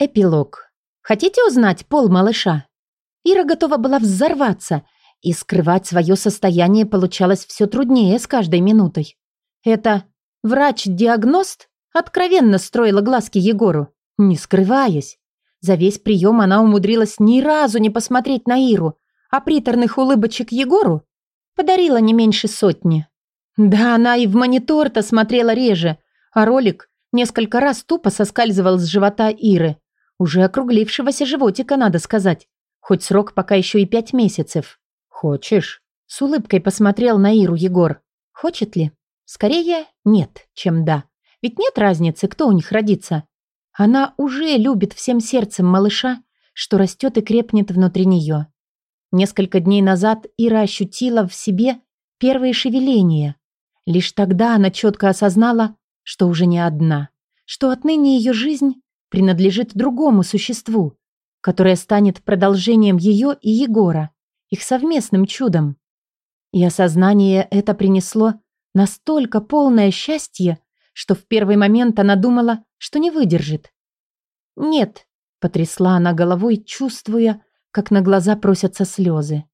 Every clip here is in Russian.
Эпилог. Хотите узнать пол малыша? Ира готова была взорваться, и скрывать свое состояние получалось все труднее с каждой минутой. Это врач-диагност откровенно строила глазки Егору, не скрываясь. За весь прием она умудрилась ни разу не посмотреть на Иру, а приторных улыбочек Егору подарила не меньше сотни. Да, она и в монитор-то смотрела реже, а ролик несколько раз тупо соскальзывал с живота Иры, уже округлившегося животика, надо сказать. Хоть срок пока еще и пять месяцев. «Хочешь?» С улыбкой посмотрел на Иру Егор. «Хочет ли?» «Скорее, нет, чем да. Ведь нет разницы, кто у них родится. Она уже любит всем сердцем малыша, что растет и крепнет внутри нее. Несколько дней назад Ира ощутила в себе первые шевеления. Лишь тогда она четко осознала, что уже не одна, что отныне ее жизнь принадлежит другому существу, которое станет продолжением ее и Егора, их совместным чудом. И осознание это принесло настолько полное счастье, что в первый момент она думала, что не выдержит. «Нет», — потрясла она головой, чувствуя, как на глаза просятся слезы.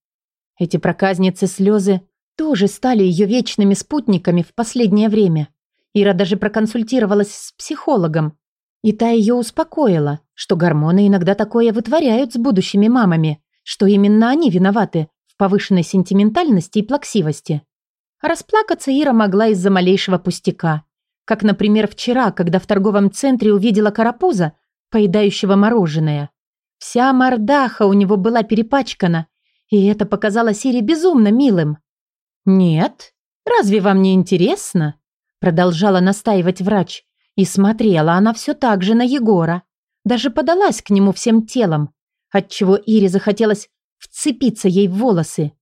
Эти проказницы слезы тоже стали ее вечными спутниками в последнее время. Ира даже проконсультировалась с психологом, и та ее успокоила, что гормоны иногда такое вытворяют с будущими мамами, что именно они виноваты в повышенной сентиментальности и плаксивости. Расплакаться Ира могла из-за малейшего пустяка. Как, например, вчера, когда в торговом центре увидела карапуза, поедающего мороженое. Вся мордаха у него была перепачкана, и это показалось Ире безумно милым. «Нет? Разве вам не интересно?» Продолжала настаивать врач. И смотрела она все так же на Егора. Даже подалась к нему всем телом, отчего Ире захотелось вцепиться ей в волосы.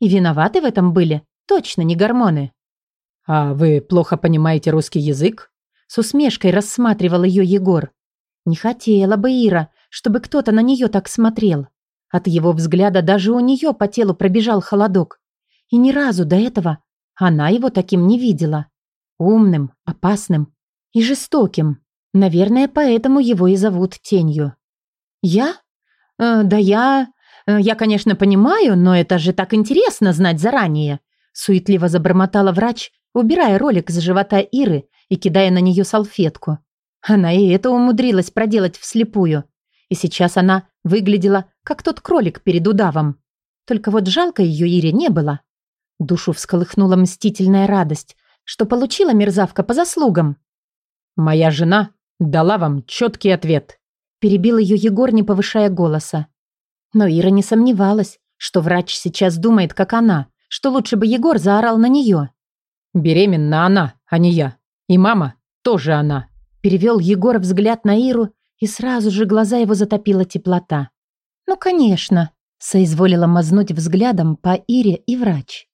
И виноваты в этом были точно не гормоны. «А вы плохо понимаете русский язык?» С усмешкой рассматривал ее Егор. Не хотела бы Ира, чтобы кто-то на нее так смотрел. От его взгляда даже у нее по телу пробежал холодок. И ни разу до этого она его таким не видела. Умным, опасным, и жестоким. Наверное, поэтому его и зовут Тенью. Я? Э, да я... Э, я, конечно, понимаю, но это же так интересно знать заранее. Суетливо забормотала врач, убирая ролик с живота Иры и кидая на нее салфетку. Она и это умудрилась проделать вслепую. И сейчас она выглядела, как тот кролик перед удавом. Только вот жалко ее Ире не было. Душу всколыхнула мстительная радость, что получила мерзавка по заслугам. «Моя жена дала вам четкий ответ», – перебил ее Егор, не повышая голоса. Но Ира не сомневалась, что врач сейчас думает, как она, что лучше бы Егор заорал на нее. «Беременна она, а не я. И мама тоже она», – перевел Егор взгляд на Иру, и сразу же глаза его затопила теплота. «Ну, конечно», – соизволила мазнуть взглядом по Ире и врач.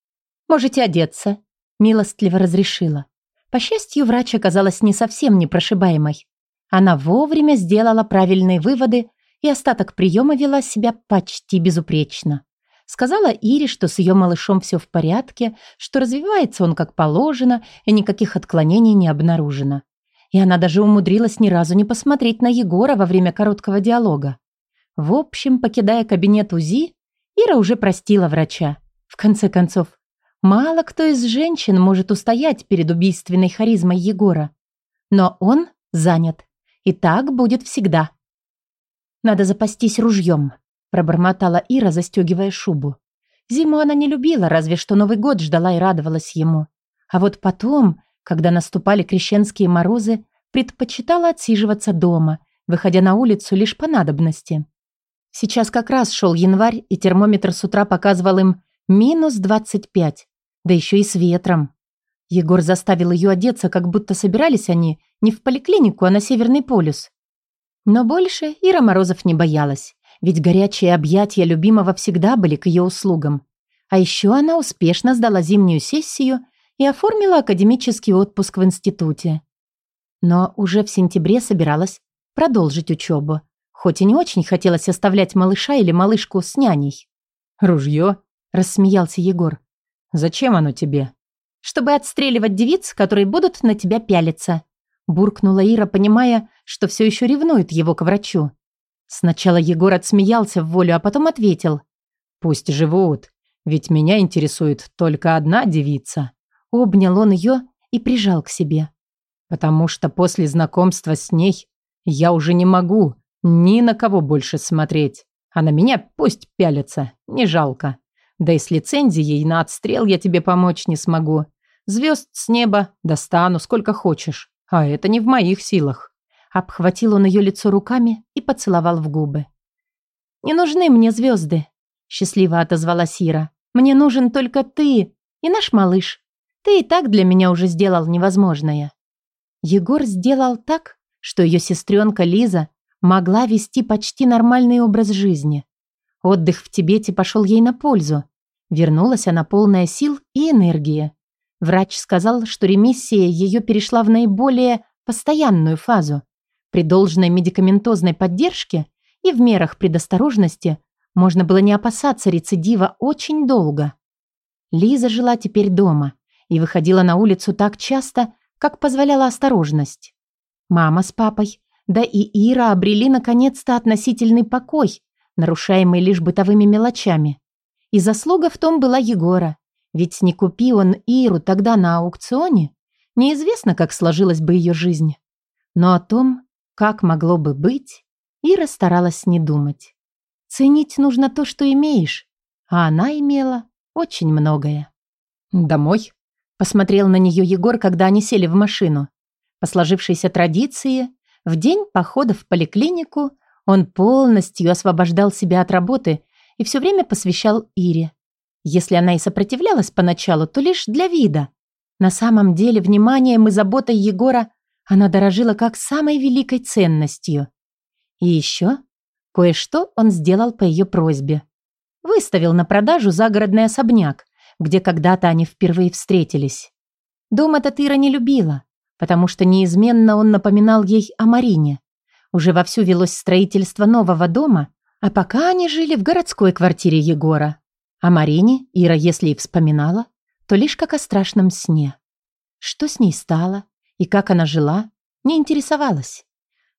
«Можете одеться», – милостливо разрешила. По счастью, врач оказалась не совсем непрошибаемой. Она вовремя сделала правильные выводы и остаток приема вела себя почти безупречно. Сказала Ире, что с ее малышом все в порядке, что развивается он как положено и никаких отклонений не обнаружено. И она даже умудрилась ни разу не посмотреть на Егора во время короткого диалога. В общем, покидая кабинет УЗИ, Ира уже простила врача. В конце концов, Мало кто из женщин может устоять перед убийственной харизмой Егора. Но он занят. И так будет всегда. «Надо запастись ружьем», – пробормотала Ира, застегивая шубу. Зиму она не любила, разве что Новый год ждала и радовалась ему. А вот потом, когда наступали крещенские морозы, предпочитала отсиживаться дома, выходя на улицу лишь по надобности. Сейчас как раз шел январь, и термометр с утра показывал им минус двадцать пять да еще и с ветром. Егор заставил ее одеться, как будто собирались они не в поликлинику, а на Северный полюс. Но больше Ира Морозов не боялась, ведь горячие объятия любимого всегда были к ее услугам. А еще она успешно сдала зимнюю сессию и оформила академический отпуск в институте. Но уже в сентябре собиралась продолжить учебу, хоть и не очень хотелось оставлять малыша или малышку с няней. «Ружье?» – рассмеялся Егор. «Зачем оно тебе?» «Чтобы отстреливать девиц, которые будут на тебя пялиться». буркнула Ира, понимая, что все еще ревнует его к врачу. Сначала Егор отсмеялся в волю, а потом ответил. «Пусть живут, ведь меня интересует только одна девица». Обнял он ее и прижал к себе. «Потому что после знакомства с ней я уже не могу ни на кого больше смотреть. А на меня пусть пялится, не жалко. Да и с лицензией на отстрел я тебе помочь не смогу. Звезд с неба достану сколько хочешь, а это не в моих силах». Обхватил он ее лицо руками и поцеловал в губы. «Не нужны мне звезды», — счастливо отозвалась Ира. «Мне нужен только ты и наш малыш. Ты и так для меня уже сделал невозможное». Егор сделал так, что ее сестренка Лиза могла вести почти нормальный образ жизни. Отдых в Тибете пошел ей на пользу. Вернулась она полная сил и энергии. Врач сказал, что ремиссия ее перешла в наиболее постоянную фазу. При должной медикаментозной поддержке и в мерах предосторожности можно было не опасаться рецидива очень долго. Лиза жила теперь дома и выходила на улицу так часто, как позволяла осторожность. Мама с папой, да и Ира обрели наконец-то относительный покой, нарушаемый лишь бытовыми мелочами. И заслуга в том была Егора, ведь не купи он Иру тогда на аукционе, неизвестно, как сложилась бы ее жизнь. Но о том, как могло бы быть, Ира старалась не думать. Ценить нужно то, что имеешь, а она имела очень многое. «Домой?» – посмотрел на нее Егор, когда они сели в машину. По сложившейся традиции, в день похода в поликлинику он полностью освобождал себя от работы и все время посвящал Ире. Если она и сопротивлялась поначалу, то лишь для вида. На самом деле вниманием и заботой Егора она дорожила как самой великой ценностью. И еще кое-что он сделал по ее просьбе. Выставил на продажу загородный особняк, где когда-то они впервые встретились. Дом этот Ира не любила, потому что неизменно он напоминал ей о Марине. Уже вовсю велось строительство нового дома, а пока они жили в городской квартире Егора. О Марине Ира, если и вспоминала, то лишь как о страшном сне. Что с ней стало? И как она жила, не интересовалась.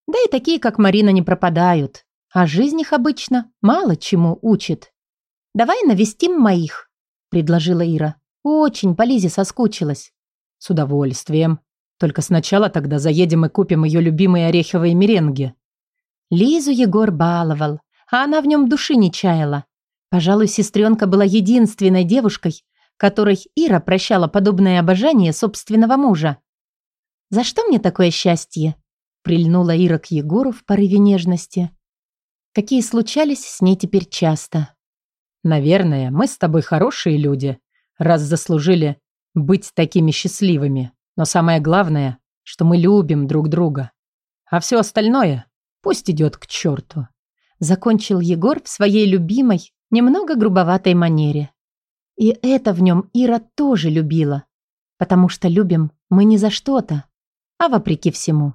Да и такие, как Марина, не пропадают, а жизнь их обычно мало чему учит. «Давай навестим моих», — предложила Ира. Очень по Лизе соскучилась. «С удовольствием. Только сначала тогда заедем и купим ее любимые ореховые меренги». Лизу Егор баловал, а она в нем души не чаяла. Пожалуй, сестренка была единственной девушкой, которой Ира прощала подобное обожание собственного мужа. «За что мне такое счастье?» Прильнула Ира к Егору в порыве нежности. Какие случались с ней теперь часто. «Наверное, мы с тобой хорошие люди, раз заслужили быть такими счастливыми. Но самое главное, что мы любим друг друга. А все остальное пусть идет к черту». Закончил Егор в своей любимой, немного грубоватой манере. И это в нем Ира тоже любила. Потому что любим мы не за что-то, а вопреки всему.